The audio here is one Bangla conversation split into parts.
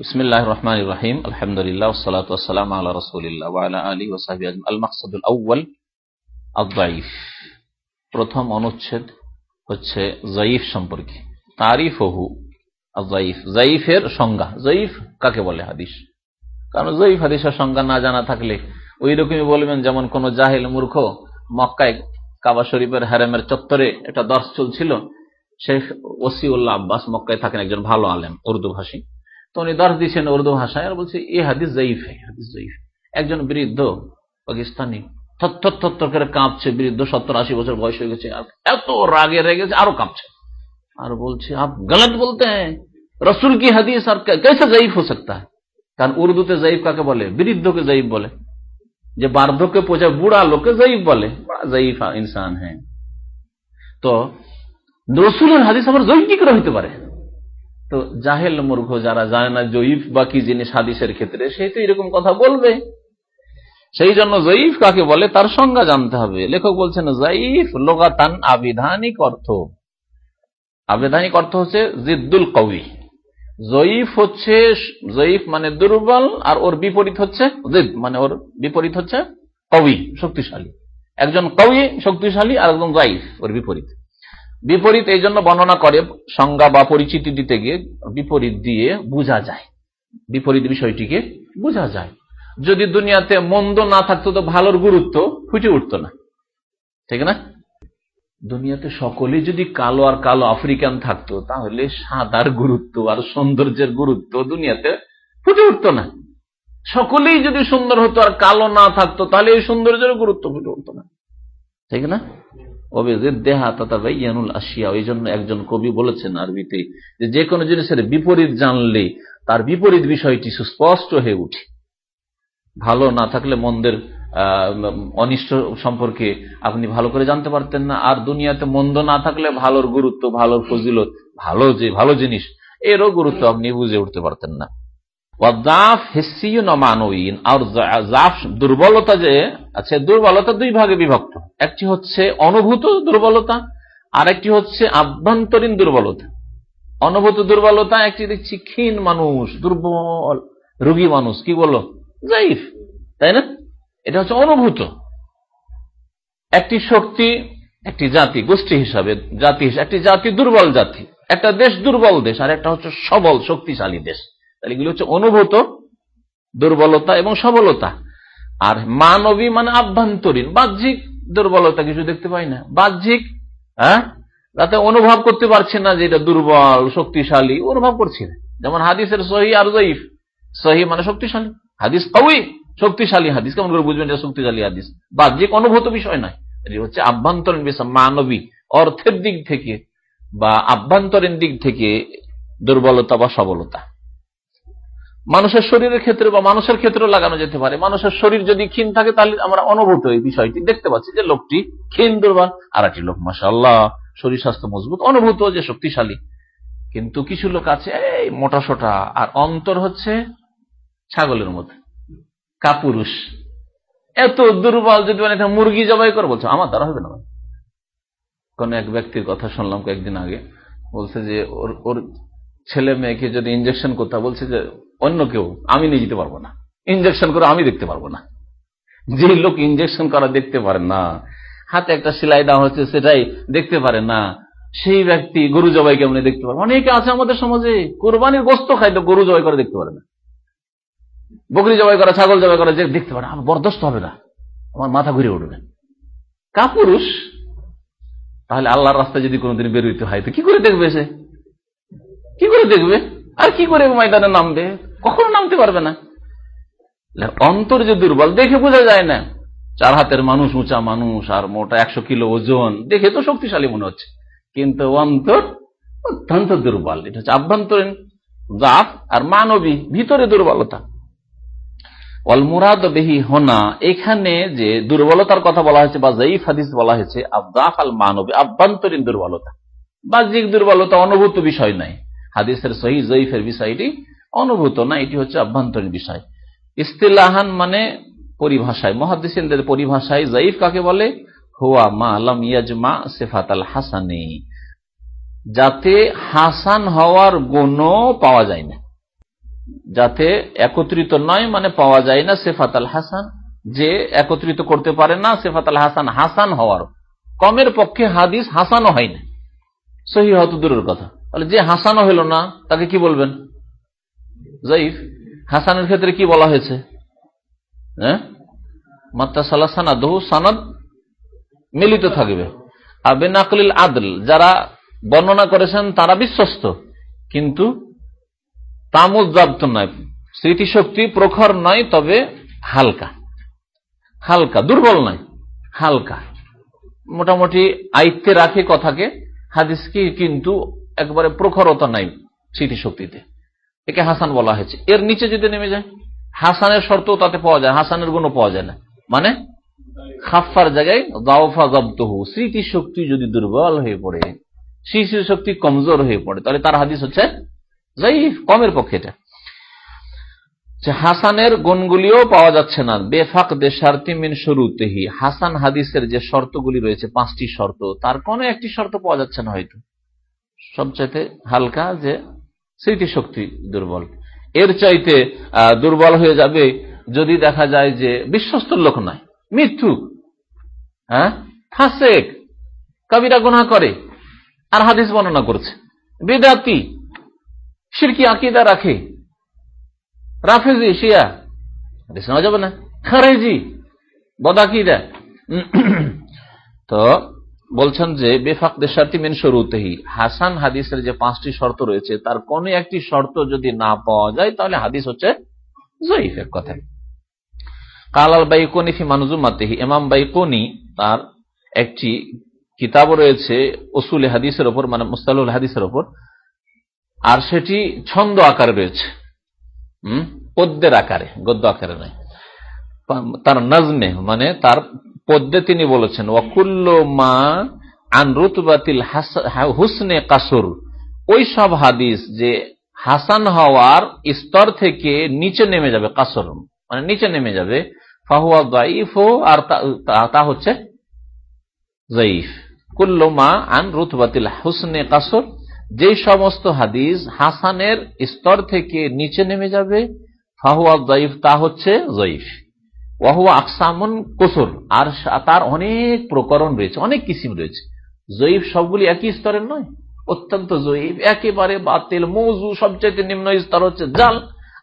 بسم الله الرحمن الرحيم الحمد لله والصلاة والسلام على رسول الله وعلى آله وصحبه أجمعين المقصد الأول আদাইফ প্রথম অনুচ্ছেদ হচ্ছে জয়ীফ সম্পর্কে। তারিফ হহু জয়ীফ জয়ীফের সংজ্ঞা। জয়ীফ কাকে বলে হাদিস? কারণ জয়ীফ হাদিসের সংজ্ঞা না জানা থাকলে ওই রকমই বলবেন যেমন কোন জাহেল মূর্খ মক্কায় কাবা শরীফের হ্যারেমের চত্বরে একটা দর্শ চলছিল। শেখ ওসিউল্লাহ আব্বাস মক্কায় থাকেন একজন ভালো আলেম, উর্দু ভাষী। তো উনি দর্শ দিচ্ছেন উর্দু ভাষায়। আর বলছে, এ হাদিস জয়ীফ হাদিস জয়ীফ একজন বৃদ্ধ পাকিস্তানি করে কাঁপছে বৃদ্ধ সত্তর, আশি বছর বয়স হয়ে গেছে। এত রাগে রেগে গেছে, আরও কাঁপছে। আর বলছে, আপ গলত বলতে হ্যাঁ। রসুল কি হাদিস আর কেসে জয়ীফ হো সকতা কারণ উর্দুতে জয়ীফ কাকে বলে? বৃদ্ধকে জয়ীফ বলে। যে বার্ধক্যে পোজা বুড়া লোকে জয়ীফ বলে। জয়ীফ ইনসান হ্যাঁ। তো রসুলের হাদিস আবার জয়ীফ কি হইতে পারে। তো জাহেল মূর্খ যারা জানে না জয়ীফ বা কি জিনিস হাদিসের ক্ষেত্রে, সে তো এরকম কথা বলবে। সেই জন্য জয়ীফ কাকে বলে? তার সংজ্ঞা জানতে হবে। লেখক বলছেন, জয়ীফ লোগাতান আবিধানিক অর্থ। আবিধানিক অর্থ হচ্ছে জিদ্দুল কবি জয়ীফ হচ্ছে, জয়ীফ মানে দুর্বল আর ওর বিপরীত হচ্ছে জিদ মানে ওর বিপরীত হচ্ছে কবি শক্তিশালী। একজন কবি শক্তিশালী আর একজন জয়ীফ ওর বিপরীত। বিপরীত এই জন্য বর্ণনা করে, সংজ্ঞা বা পরিচিতি দিতে গিয়ে বিপরীত দিয়ে বোঝা যায়। বিপরীত বিষয়টিকে বোঝা যায়। যদি দুনিয়াতে মন্দ না থাকতো তো ভালোর গুরুত্ব ফুটে উঠত না। ঠিক না? দুনিয়াতে সকলে যদি কালো আর কালো আফ্রিকান থাকতো, তাহলে সাদার গুরুত্ব আর সৌন্দর্যের গুরুত্ব দুনিয়াতে ফুটে উঠত না। সকলেই যদি সুন্দর হতো আর কালো না থাকতো, তাহলে এই সৌন্দর্যের গুরুত্ব ফুটে উঠত না। ঠিক না? আরবিতে যে কোনো জিনিসের বিপরীত জানলে তার বিপরীত বিষয়টি সুস্পষ্ট হয়ে উঠে। ভালো না থাকলে মন্দের অনিষ্ট সম্পর্কে আপনি ভালো করে জানতে পারতেন না। আর দুনিয়াতে মন্দ না থাকলে ভালোর গুরুত্ব, ভালোর ফজিলত, ভালো যে, ভালো জিনিস, এরও গুরুত্ব আপনি বুঝে উঠতে পারতেন না। দুর্বলতা যে দুর্বলতা দুই ভাগে বিভক্ত। একটি হচ্ছে অনুভূত দুর্বলতা আর একটি হচ্ছে আভ্যন্তরীণ দুর্বলতা। অনুভূত দুর্বলতা, একটি দেখছি ক্ষীণ মানুষ, দুর্বল, রুগী মানুষ, কি বলল? জাইফ তাই না? এটা হচ্ছে অনুভূত। একটি শক্তি একটি জাতি, গোষ্ঠী হিসাবে জাতি হিসাবে একটি জাতি দুর্বল জাতি, একটা দেশ দুর্বল দেশ, আর একটা হচ্ছে সবল, শক্তিশালী দেশ। তাহলে এগুলো হচ্ছে অনুভূত, দুর্বলতা এবং সবলতা। আর মানবী মানে আভ্যন্তরীণ, বাহ্যিক দুর্বলতা কিছু দেখতে পাই না। বাহ্যিক হ্যাঁ? তাতে অনুভব করতে পারছি না যে এটা দুর্বল, শক্তিশালী, অনুভব করছি না। যেমন হাদিসের সহি আর জয়ীফ সহি মানে শক্তিশালী। হাদিস কবি শক্তিশালী হাদিস। কেমন করে বুঝবেন এটা শক্তিশালী হাদিস? বাহ্যিক অনুভূত বিষয় নয়। এটি হচ্ছে আভ্যন্তরীণ বিষয়, মানবী। অর্থের দিক থেকে বা আভ্যন্তরীণ দিক থেকে দুর্বলতা বা সবলতা। মানুষের শরীরের ক্ষেত্রে বা মানুষের ক্ষেত্রে লাগানো যেতে পারে। মানুষের শরীর যদি ক্ষীণ থাকে, তাহলে আমরা অনুভূত এই বিষয়টি দেখতে পাচ্ছি যে লোকটি ক্ষীণ, দুর্বল। আর একটি লোক মাসাল্লাহ শরীর স্বাস্থ্য মজবুত, অনুভূত যে শক্তিশালী। কিন্তু কিছু লোক আছে, এই মোটা সোটা। আর অন্তর হচ্ছে ছাগলের মধ্যে কাপুরুষ। এত দুর্বল যদি মানে মুরগি জবাই করে বলছো, আমার দ্বারা হবে না কোন এক ব্যক্তির কথা শুনলাম কয়েকদিন আগে, বলছে যে ওর ওর ছেলে মেয়েকে যদি ইঞ্জেকশন করতে বলছে যে অন্য কেউ, আমি নিয়ে যেতে পারব না। ইঞ্জেকশন করে আমি দেখতে পারব না। যে লোক ইঞ্জেকশন করা দেখতে পারে না, হাতে একটা সেলাই দেওয়া হচ্ছে, সেটাই দেখতে পারে না, সেই ব্যক্তি গরু জবাই কেমন দেখতে পারে অনেকে আছে আমাদের সমাজে, কোরবানির গোস্ত খাইলে গরু জবাই করে দেখতে পারে না। বকরি জবাই করা, ছাগল জবাই করা, যে দেখতে পারে, আমার বরদস্ত হবে না, আমার মাথা ঘুরে উঠবে। কাপুরুষ, তাহলে আল্লাহর রাস্তায় যদি কোনোদিন বেরোইতে হয়, তো কি করে দেখবে সে? কি করে দেখবে? আর কি করে ময়দানে নামবে? কখনো নামতে পারবে না। অন্তর যে দুর্বল, দেখে বোঝা যায় না। চার হাতের মানুষ, উঁচা মানুষ, আর মোটা একশো কিলো ওজন, দেখে তো শক্তিশালী মনে হচ্ছে। কিন্তু অন্তর অত্যন্ত দুর্বল। এটা হচ্ছে আভ্যন্তরীণ জাত আর মানবী, ভিতরে দুর্বলতা। বেহি হোনা, এখানে যে দুর্বলতার কথা বলা হয়েছে বা জয়ীফ হাদিস বলা হয়েছে, আবদাফ আল মানবে, আভ্যন্তরীণ দুর্বলতা। বাহ্যিক দুর্বলতা অনুভূত বিষয় নাই। হাদিসের সহি জয়ীফের বিষয়টি অনুভূত না, এটি হচ্ছে আভ্যন্তরীণ বিষয়। ইস্তিলাহান মানে পরিভাষায় মহাদিসের পরিভাষায় জয়ীফ কাকে বলে? হুয়া মা আলম ইয়াজমা সেফাত আল হাসানি। যাতে হাসান হওয়ার গুণ পাওয়া যায় না। যাতে একত্রিত নয় মানে পাওয়া যায় না সেফাত আল হাসান। যে একত্রিত করতে পারে না সেফাত আল হাসান হাসান হওয়ার। কমের পক্ষে হাদিস হাসানও হয় না। সহি হত দূরের কথা। তাহলে যে হাসানও হইল না, তাকে কি বলবেন? জয়ীফ হাসানের ক্ষেত্রে কি বলা হয়েছে? হ্যাঁ? মিলিত থাকবে। আবেন আকলিল আদল, যারা বর্ণনা করেছেন তারা বিশ্বস্ত। কিন্তু তামুজাব্ত নয়। স্মৃতিশক্তি প্রখর নয়, তবে হালকা। হালকা, দুর্বল নয়, হালকা। মোটামুটি আয়ত্তে রাখে কথাকে। হাদিসকে কিন্তু একবারে প্রখরতা নাই স্মৃতিশক্তিতে। একে হাসান বলা হয়েছে। এর নিচে যদি নেমে যায়, হাসানের শর্ত তাতে পাওয়া যায়, হাসানের গুণও পাওয়া যায় না। মানে খাফার জায়গায় দাওফা জব্দহু স্মৃতিশক্তি যদি দুর্বল হয়ে পড়ে, স্মৃতিশক্তি কমজোর হয়ে পড়ে, তাহলে তার হাদিস হচ্ছে যাই কমের পক্ষে এটা। হাসানের গুণগুলিও পাওয়া যাচ্ছে না। বেফাক দেশার্তি মিন শুরুতেহি। হাসান হাদিসের যে শর্তগুলি রয়েছে, পাঁচটি শর্ত, তার কোন একটি শর্ত পাওয়া যাচ্ছে না হয়তো। সবচাইতে হালকা যে স্মৃতিশক্তি দুর্বল। এর চাইতে দুর্বল হয়ে যাবে যদি দেখা যায় যে বিশ্বস্ত লোক নয় মৃত্যু। হ্যাঁ? ফাসেক। কবিরা গুণা করে। আর হাদিস বর্ণনা করছে। বেদাতি। সিরকি আকিদা রাখে। রাফেজি, শিয়া। হাদিস নেওয়া যাবে না? খারেজি, বদাকিদা। তো বলছেন যে বেফাক দেশার্থী মেন শুরুতেই। হাসান হাদিসের যে পাঁচটি শর্ত রয়েছে, তার কোন একটি শর্ত যদি না পাওয়া যায়, তাহলে হাদিস হচ্ছে জয়ীফের কথায় কালাল বাইকনি ফি মানুজুমাতেহি। এমাম বাইকনি, তার একটি কিতাব রয়েছে ওসুল হাদিসের ওপর মানে মুস্তালুল হাদিসের ওপর। আর সেটি ছন্দ আকারে রয়েছে। হম? পদ্মের আকারে, গদ্য আকারে নয়। তার নজমে মানে তার পদ্মে তিনি বলেছেন, ওয়াকুল্ল মা আন রুতবাতিল হুসনে কাসুর। ওই সব হাদিস যে হাসান হওয়ার স্তর থেকে নিচে নেমে যাবে, কাসর মানে নিচে নেমে যাবে, ফাহুয়া দাইফ আর তা হচ্ছে জয়ীফ কুল্লমা আন রুতবাতিল হুসনে কাসর। যে সমস্ত হাদিস হাসানের স্তর থেকে নিচে নেমে যাবে, ফাহুয়া জয়ীফ তা হচ্ছে জয়ীফ ওয়াহুয়া আকসামন কসুর, আর তার অনেক প্রকরণ রয়েছে, অনেক কিসিম রয়েছে। জয়ীফ সবগুলি একই স্তরের নয়, অত্যন্ত জয়ীফ একেবারে বাতিল, মৌজু, সবচাইতে নিম্ন স্তর হচ্ছে জাল,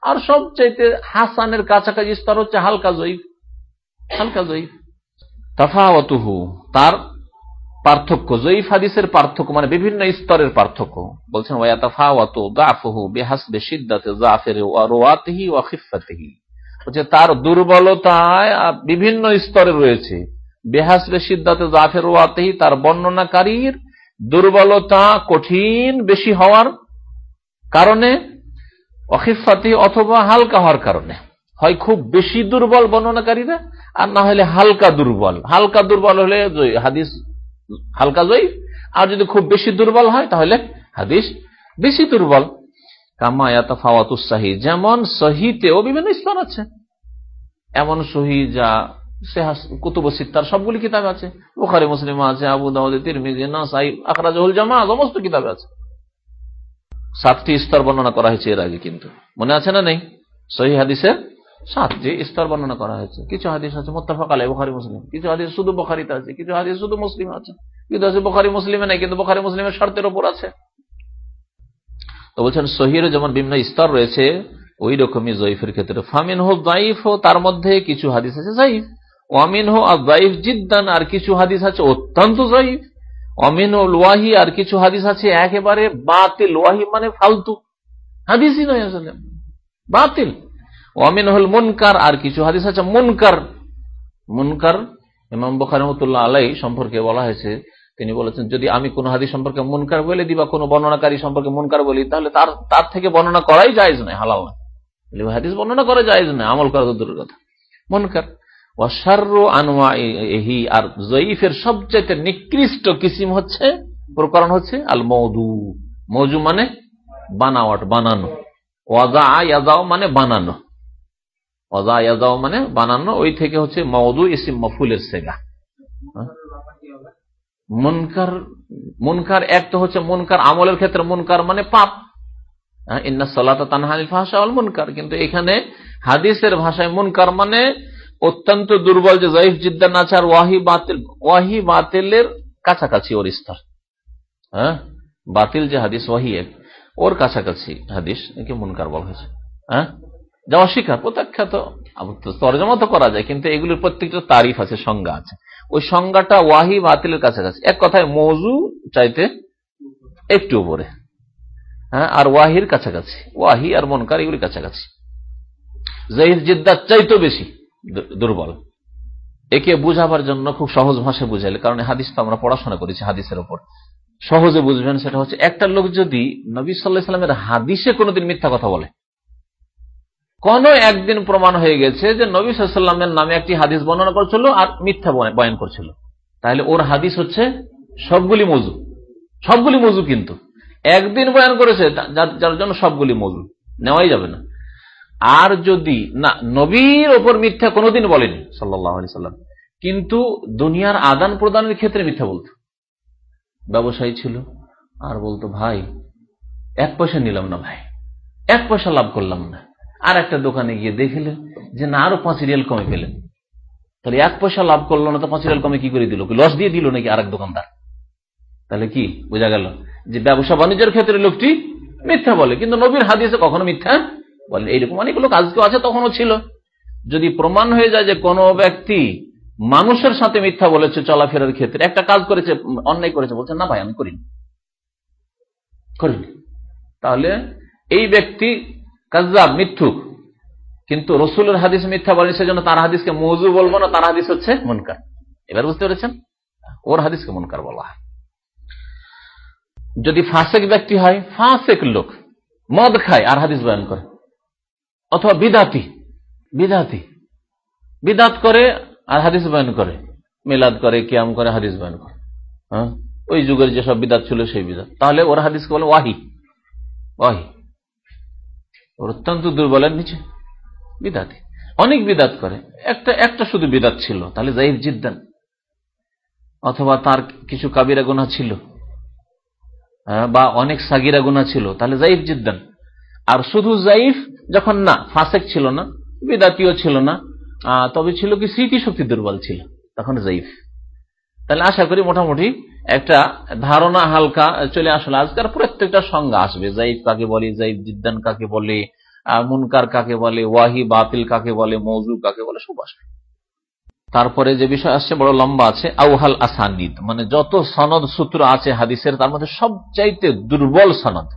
আর সবচাইতে হাসানের কাছাকাছি স্তর হচ্ছে হালকা জয়ীফ হালকা জয়ীফ তাফাওয়াতুহু, তার পার্থক্য, জয়ীফ হাদিসের পার্থক্য মানে বিভিন্ন স্তরের পার্থক্য। বলছেন তার দুর্বলতায় বিভিন্ন স্তরে রয়েছে। বেহাসবে সিদ্ধাতে জাফের ওয়াতেহি তার বর্ণনাকারীর দুর্বলতা কঠিন, বেশি হওয়ার কারণে অখিফাতি অথবা হালকা হওয়ার কারণে। হয় খুব বেশি দুর্বল বর্ণনাকারীরা, আর না হলে হালকা দুর্বল। হালকা দুর্বল হলে হাদিস হালকা জয়ী আর যদি খুব বেশি দুর্বল হয়, তাহলে হাদিস বেশি দুর্বল। কামায়াতাফাওয়াতুসাহি যেমন সহিতেও বিভিন্ন স্তর আছে। এমন সহি যা কুতুব সিত্তার সবগুলি কিতাব আছে। বুখারি, মুসলিম আছে, আবু দাউদ, তিরমিজি, নাসাই আখরাজুল জামা সমস্ত কিতাবে আছে। সাতটি স্তর বর্ণনা করা হয়েছে এর আগে কিন্তু। মনে আছে না নেই? সহি হাদিসের সাতটি স্তর বর্ণনা করা হয়েছে। কিছু হাদিস আছে, মোত্তাফাক আলাই বুখারি, মুসলিম। কিছু হাদিস শুধু বখারিতে আছে, কিছু হাদিস শুধু মুসলিম আছে। কিন্তু আছে বোখারি, মুসলিমে নাই, কিন্তু বোখারি, মুসলিমের শর্তের ওপর আছে। তো বলছেন সহির যেমন বিভিন্ন স্তর রয়েছে ওই রকমই জয়ীফের ক্ষেত্রে। ফামিন হো জাইফ তার মধ্যে কিছু হাদিস আছে জাইফ অমিন হো আর জাইফ জিদ্দান, আর কিছু হাদিস আছে অত্যন্ত জয়ীফ। অমিন ও লোয়াহি আর কিছু হাদিস আছে একেবারে বাতিল। লোয়াহি মানে ফালতু। হাদিসই নয় আসলে। বাতিল। অমিন হল মুনকার, আর কিছু হাদিস আছে মুনকার। মুনকার ইমাম বখার রহমতুল্লাহ আলাই সম্পর্কে বলা হয়েছে। তিনি বলেছেন, যদি আমি কোন হাদিস সম্পর্কে মুনকার বলে দিই বা কোনো বর্ণনাকারী সম্পর্কে মুনকার বলি, তাহলে তার তার থেকে বর্ণনা করাই যায় নয়, হালাল না হাদিস বর্ণনা করা যায় না আমল করা তো দূরের কথা। মনকার। আর জয়ীফের সবচাইতে নিকৃষ্ট কিসিম হচ্ছে, প্রকরণ হচ্ছে আল মৌদু মৌজু মানে বানাওয়াট, বানানো। ওয়াজা ইয়াজাও মানে বানানো। ওয়াজা ইয়াজাও মানে বানানো, ওই থেকে হচ্ছে মৌদু ইসিম মফুলের সেগা। মনকার মনকার এক তো হচ্ছে মনকার আমলের ক্ষেত্রে মনকার মানে পাপ। ইন্না সালাতা তানহানিল ফাহশা আল মুনকার। কিন্তু এখানে হাদিসের ভাষায় মুনকার মানে অত্যন্ত দুর্বল যে জয়ীফ জিদ্দান আছে ওয়াহি, বাতিল, ওয়াহি, বাতিলের কাছাকাছি ওর স্তর। হ্যাঁ? বাতিল যে হাদিস, ওয়াহি এক ওর কাছাকাছি হাদিস একে মুনকার বলা হয়েছে। হ্যাঁ? যা অস্বীকার, প্রত্যাখ্যাত তর্জমা তো করা যায়, কিন্তু এগুলির প্রত্যেকটা তারিফ আছে, সংজ্ঞা আছে। ওই সংজ্ঞাটা ওয়াহি বাতিলের কাছাকাছি। এক কথায় মৌজু চাইতে একটু উপরে। হ্যাঁ আর ওয়াহির কাছাকাছি। ওয়াহি আর মনকার এগুলির কাছাকাছি। জহির জিদ্দার চাইতো বেশি দুর্বল। একে বুঝাবার জন্য খুব সহজ ভাষায় বুঝাইলে, কারণ হাদিস তো আমরা পড়াশোনা করেছি হাদিসের ওপর সহজে বুঝবেন সেটা হচ্ছে, একটা লোক যদি নবী সাল্লাহ হাদিসে কোনোদিন মিথ্যা কথা বলে কোন একদিন প্রমাণ হয়ে গেছে যে নবী সাল্লামের নামে একটি হাদিস বর্ণনা করছিল আর মিথ্যা বয়ান করছিল। তাহলে ওর হাদিস হচ্ছে সবগুলি মজু। সবগুলি মজু কিন্তু। একদিন বয়ান করেছে যার জন্য সবগুলি মজু। নেওয়াই যাবে না। আর যদি না, নবীর ওপর মিথ্যা কোনোদিন বলেনি সাল্লাহ সাল্লাম কিন্তু দুনিয়ার আদান প্রদানের ক্ষেত্রে মিথ্যা বলত। ব্যবসায়ী ছিল, আর বলতো, ভাই, এক পয়সা নিলাম না ভাই। এক পয়সা লাভ করলাম না। আর একটা দোকানে গিয়ে দেখলেন যে না, আরও পাঁচ রিয়াল কমে পেলেন। তাহলে এক পয়সা লাভ করল না, তো পাঁচ রিয়াল কমে কি করে দিল? লস দিয়ে দিল নাকি আরেক দোকানদার? তাহলে কি বোঝা গেল যে ব্যবসা বাণিজ্যের ক্ষেত্রে লোকটি মিথ্যা বলে, কিন্তু নবীর হাদিসে কখনো মিথ্যা বলে। এইরকম অনেক লোক আজকেও আছে, তখনও ছিল। যদি প্রমাণ হয়ে যায় যে কোন ব্যক্তি মানুষের সাথে মিথ্যা বলেছে চলাফেরার ক্ষেত্রে, একটা কাজ করেছে, অন্যায় করেছে, বলছে, না ভাই, আমি করিনি। করিনি। তাহলে এই ব্যক্তি কাজাব মিথ্যুক। কিন্তু রসুলের হাদিস মিথ্যা বলেন, সেজন্য তার হাদিসকে মজু বলব না, তার হাদিস হচ্ছে মনকার। এবার বুঝতে পেরেছেন? ওর হাদিসকে মনকার বলা হয়। যদি ফাঁসেক ব্যক্তি হয়, ফাঁসেক লোক, মদ খায় আর হাদিস বয়ান করে। অথবা বিদাতি বিদাতি। বিদাত করে আর হাদিস বয়ান করে। মিলাদ করে, কিয়াম করে, হাদিস বয়ান করে। হ্যাঁ? ওই যুগের যেসব বিদাত ছিল সেই বিদাত। তাহলে ওর হাদিসকে বলে ওয়াহি। ওয়াহি। অত্যন্ত দুর্বলের নিচে। বিদাতি। অনেক বিদাত করে। একটা একটা শুধু বিদাত ছিল, তাহলে জাইফ জিদ্দান। অথবা তার কিছু কাবিরা গুণা ছিল। বা অনেক সাগিরা গুণা ছিল, তাহলে জাইফ জিদ্দান। আর শুধু জাইফ যখন না, ফাসেক ছিল না, বিদাতিও ছিল না তবে ছিল কি স্মৃতিশক্তি দুর্বল ছিল, তখন জাইফ। তাহলে আশা করি মোটামুটি একটা ধারণা হালকা চলে আসলে। আজকাল প্রত্যেকটা সংজ্ঞা আসবে। জাইফ কাকে বলে জাইফ জিদ্দান কাকে বলে মুনকার কাকে বলে, ওয়াহি বাতিল কাকে বলে, মৌজু কাকে বলে, সব আসবে। তারপরে যে বিষয় আসছে, বড় লম্বা আছে, আউহাল আসানিদ। মানে যত সনদ সূত্র আছে হাদিসের, তার মধ্যে সবচাইতে দুর্বল সনদ।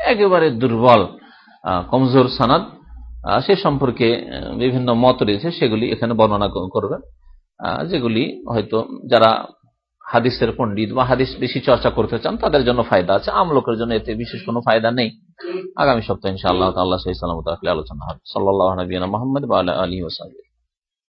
একেবারে দুর্বল কমজোর সনদ। সে সম্পর্কে বিভিন্ন মত রয়েছে, সেগুলি এখানে বর্ণনা করবেন। যেগুলি হয়তো যারা হাদিসের পণ্ডিত বা হাদিস বেশি চর্চা করতে চান, তাদের জন্য ফায়দা আছে। আম লোকের জন্য এতে বিশেষ কোনো ফায়দা নেই। আগামী সপ্তাহে ইনশাআল্লাহ আল্লাহ সাল্লাম আলোচনা হবে। সাল্লাহ নবীনা মোহাম্মদ বা আলী ওসাহ